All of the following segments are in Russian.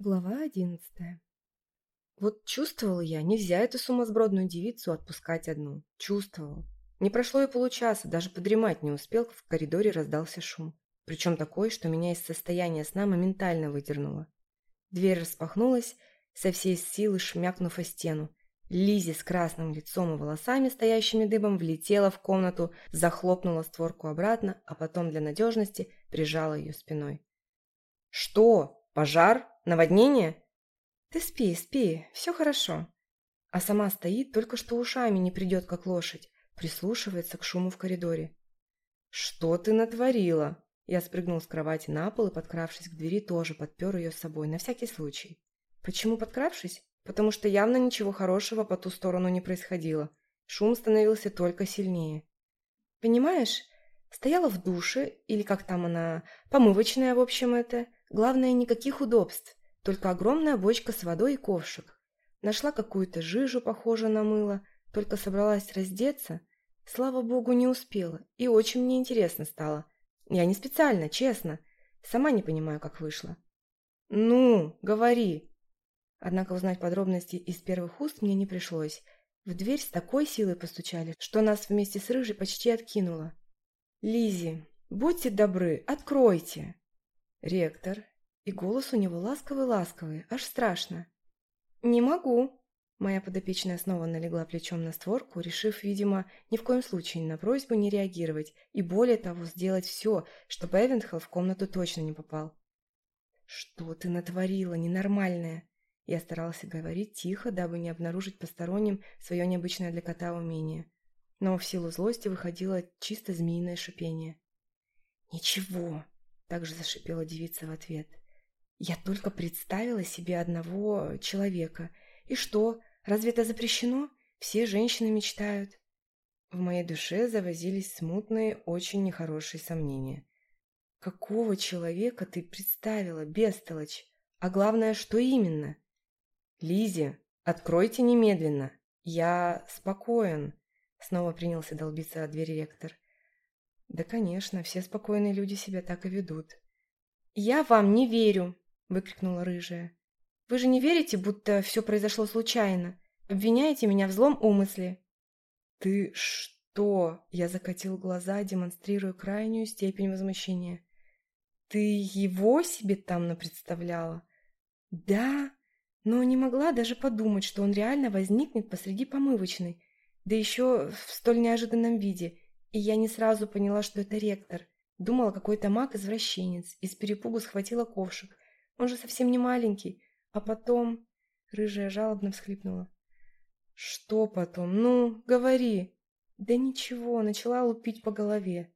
Глава одиннадцатая. Вот чувствовала я, нельзя эту сумасбродную девицу отпускать одну. чувствовал. Не прошло и получаса, даже подремать не успел, как в коридоре раздался шум. Причем такой, что меня из состояния сна моментально выдернуло. Дверь распахнулась, со всей силы шмякнув о стену. Лизи с красным лицом и волосами, стоящими дыбом, влетела в комнату, захлопнула створку обратно, а потом для надежности прижала ее спиной. «Что? Пожар?» Наводнение? Ты спи, спи, все хорошо. А сама стоит, только что ушами не придет, как лошадь, прислушивается к шуму в коридоре. Что ты натворила? Я спрыгнул с кровати на пол и, подкравшись к двери, тоже подпер ее с собой, на всякий случай. Почему подкравшись? Потому что явно ничего хорошего по ту сторону не происходило. Шум становился только сильнее. Понимаешь, стояла в душе, или как там она, помывочная, в общем, это, Главное, никаких удобств, только огромная бочка с водой и ковшик. Нашла какую-то жижу, похожую на мыло, только собралась раздеться. Слава богу, не успела, и очень мне интересно стало. Я не специально, честно. Сама не понимаю, как вышло. «Ну, говори!» Однако узнать подробности из первых уст мне не пришлось. В дверь с такой силой постучали, что нас вместе с Рыжей почти откинуло. «Лизи, будьте добры, откройте!» Ректор, и голос у него ласковый-ласковый, аж страшно. «Не могу!» Моя подопечная снова налегла плечом на створку, решив, видимо, ни в коем случае на просьбу не реагировать и, более того, сделать все, чтобы Эвентхелл в комнату точно не попал. «Что ты натворила, ненормальная?» Я старался говорить тихо, дабы не обнаружить посторонним свое необычное для кота умение. Но в силу злости выходило чисто змеиное шипение. также зашипела девица в ответ. «Я только представила себе одного человека. И что, разве это запрещено? Все женщины мечтают». В моей душе завозились смутные, очень нехорошие сомнения. «Какого человека ты представила, бестолочь? А главное, что именно?» «Лизи, откройте немедленно. Я спокоен», — снова принялся долбиться от двери ректор. Да, конечно, все спокойные люди себя так и ведут. Я вам не верю, выкрикнула рыжая. Вы же не верите, будто все произошло случайно? Обвиняете меня в злом умысле? Ты что? Я закатил глаза, демонстрируя крайнюю степень возмущения. Ты его себе там напредставляла? Да, но не могла даже подумать, что он реально возникнет посреди помывочной, да еще в столь неожиданном виде, и я не сразу поняла, что это ректор. Думала, какой-то маг-извращенец. и с перепугу схватила ковшик. Он же совсем не маленький. А потом... Рыжая жалобно всхлипнула. «Что потом? Ну, говори!» «Да ничего, начала лупить по голове.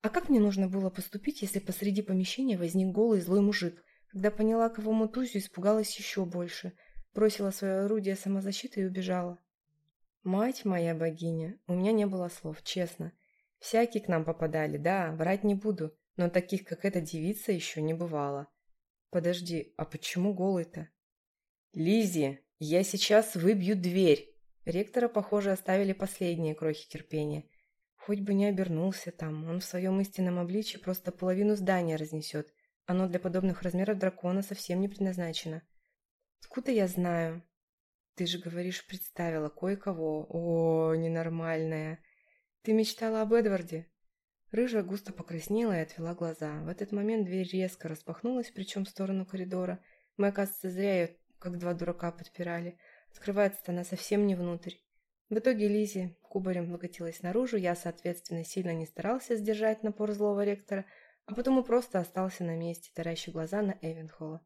А как мне нужно было поступить, если посреди помещения возник голый злой мужик? Когда поняла, кого мутузю, испугалась еще больше. Бросила свое орудие самозащиты и убежала. Мать моя богиня, у меня не было слов, честно. Всякие к нам попадали, да, врать не буду, но таких, как эта девица, еще не бывало. Подожди, а почему голый-то? Лизи, я сейчас выбью дверь. Ректора, похоже, оставили последние крохи терпения. Хоть бы не обернулся там, он в своем истинном обличье просто половину здания разнесет. Оно для подобных размеров дракона совсем не предназначено. Откуда я знаю? Ты же говоришь, представила кое-кого. О, ненормальная. Ты мечтала об Эдварде? Рыжая густо покраснела и отвела глаза. В этот момент дверь резко распахнулась, причем в сторону коридора. Мы, оказывается, зря ее, как два дурака, подпирали. Открывается-то она совсем не внутрь. В итоге Лизи кубарем выкатилась наружу, я, соответственно, сильно не старался сдержать напор злого ректора – а потом и просто остался на месте, таращив глаза на Эвенхолла.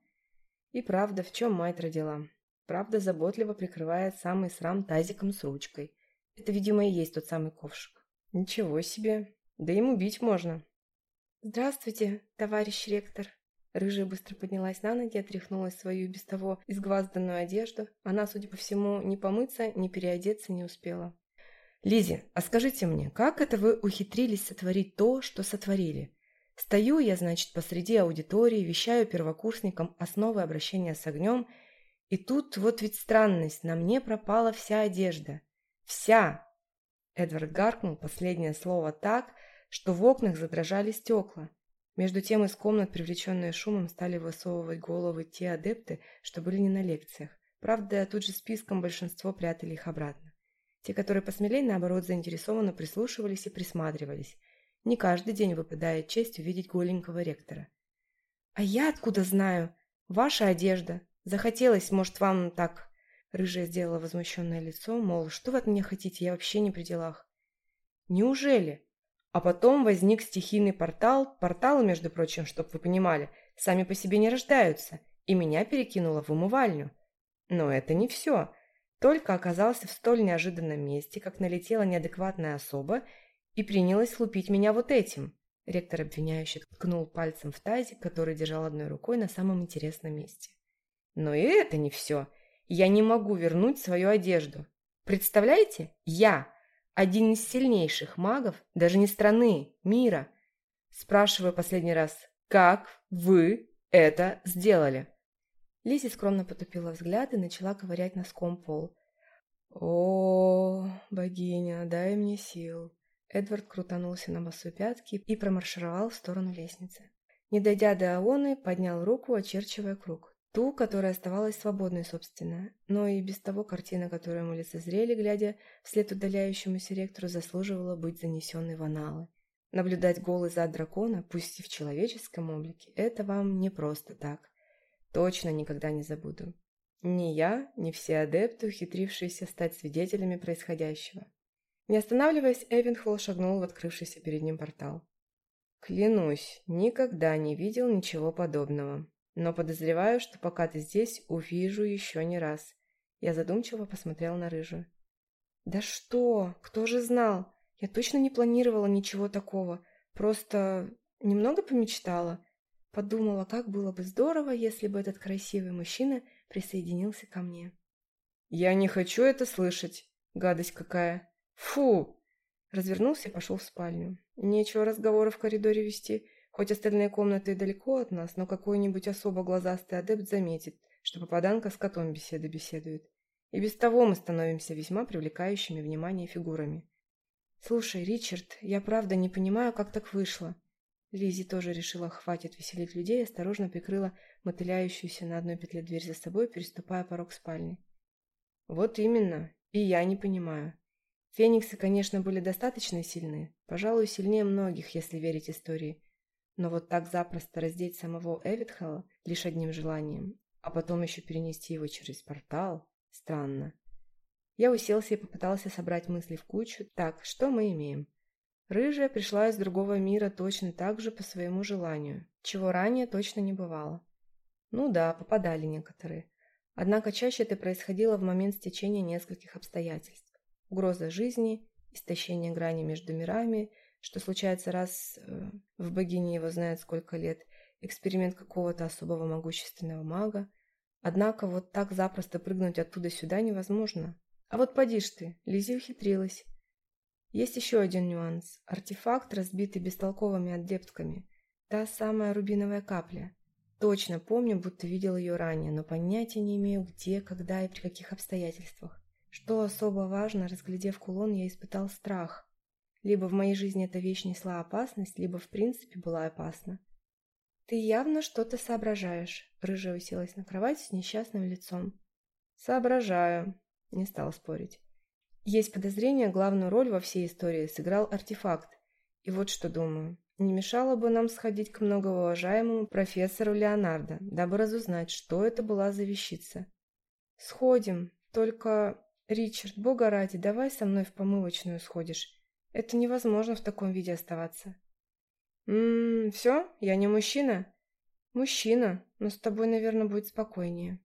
И правда, в чем мать родила? Правда заботливо прикрывает самый срам тазиком «Ничего себе! Да ему бить можно!» «Здравствуйте, товарищ ректор!» Рыжая быстро поднялась на ноги, отряхнулась свою без того изгвазданную одежду. Она, судя по всему, не помыться, не переодеться не успела. «Лизи, а скажите мне, как это вы ухитрились сотворить то, что сотворили? Стою я, значит, посреди аудитории, вещаю первокурсникам основы обращения с огнем, и тут вот ведь странность, на мне пропала вся одежда. Вся! Эдвард гаркнул последнее слово так, что в окнах задрожали стекла. Между тем из комнат, привлеченные шумом, стали высовывать головы те адепты, что были не на лекциях. Правда, тут же списком большинство прятали их обратно. Те, которые посмелее, наоборот, заинтересованно прислушивались и присматривались. Не каждый день выпадает честь увидеть голенького ректора. «А я откуда знаю? Ваша одежда. Захотелось, может, вам так Рыжая сделала возмущенное лицо, мол, что вы от меня хотите, я вообще не при делах. Неужели? А потом возник стихийный портал. Порталы, между прочим, чтоб вы понимали, сами по себе не рождаются. И меня перекинуло в умывальню. Но это не все. Только оказался в столь неожиданном месте, как налетела неадекватная особа и принялась лупить меня вот этим. Ректор обвиняющий ткнул пальцем в тазик, который держал одной рукой на самом интересном месте. Но и это не все. Я не могу вернуть свою одежду. Представляете? Я, один из сильнейших магов, даже не страны, мира. Спрашиваю последний раз, как вы это сделали? Лизи скромно потупила взгляд и начала ковырять носком пол. «О, богиня, дай мне сил!» Эдвард крутанулся на босу пятки и промаршировал в сторону ту, которая оставалась свободной, собственно, но и без того картина, которую мы лицезрели, глядя вслед удаляющемуся ректору, заслуживала быть занесенной в аналы. Наблюдать голый зад дракона, пусть и в человеческом облике, это вам не просто так. Точно никогда не забуду. Ни я, ни все адепты, ухитрившиеся стать свидетелями происходящего. Не останавливаясь, Эвенхолл шагнул в открывшийся перед ним портал. «Клянусь, никогда не видел ничего подобного», но подозреваю, что пока ты здесь, увижу еще не раз. Я задумчиво посмотрел на рыжую. Да что? Кто же знал? Я точно не планировала ничего такого. Просто немного помечтала. Подумала, как было бы здорово, если бы этот красивый мужчина присоединился ко мне. «Я не хочу это слышать. Гадость какая. Фу!» Развернулся и пошел в спальню. Нечего разговора в коридоре вести. Хоть остальные комнаты и далеко от нас, но какой-нибудь особо глазастый адепт заметит, что попаданка с котом беседы беседует. И без того мы становимся весьма привлекающими внимание фигурами. «Слушай, Ричард, я правда не понимаю, как так вышло». Лизи тоже решила хватит веселить людей, и осторожно прикрыла мотыляющуюся на одной петле дверь за собой, переступая порог спальни. «Вот именно. И я не понимаю. Фениксы, конечно, были достаточно сильны, пожалуй, сильнее многих, если верить истории» Но вот так запросто раздеть самого Эвитхала лишь одним желанием, а потом еще перенести его через портал, странно. Я уселся и попытался собрать мысли в кучу. Так, что мы имеем? Рыжая пришла из другого мира точно так же по своему желанию, чего ранее точно не бывало. Ну да, попадали некоторые. Однако чаще это происходило в момент стечения нескольких обстоятельств. Угроза жизни, истощение грани между мирами – что случается раз э, в богине его знает сколько лет, эксперимент какого-то особого могущественного мага. Однако вот так запросто прыгнуть оттуда сюда невозможно. А вот подишь ты, Лизи ухитрилась. Есть еще один нюанс. Артефакт, разбитый бестолковыми адептками. Та самая рубиновая капля. Точно помню, будто видел ее ранее, но понятия не имею, где, когда и при каких обстоятельствах. Что особо важно, разглядев кулон, я испытал страх. Либо в моей жизни эта вещь несла опасность, либо в принципе была опасна. «Ты явно что-то соображаешь», — рыжая уселась на кровать с несчастным лицом. «Соображаю», — не стал спорить. Есть подозрение, главную роль во всей истории сыграл артефакт. И вот что думаю. Не мешало бы нам сходить к многоуважаемому профессору Леонардо, дабы разузнать, что это была за вещица. «Сходим, только...» «Ричард, бога ради, давай со мной в помывочную сходишь. Это невозможно в таком виде оставаться. Ммм, все, я не мужчина. Мужчина, но с тобой, наверное, будет спокойнее.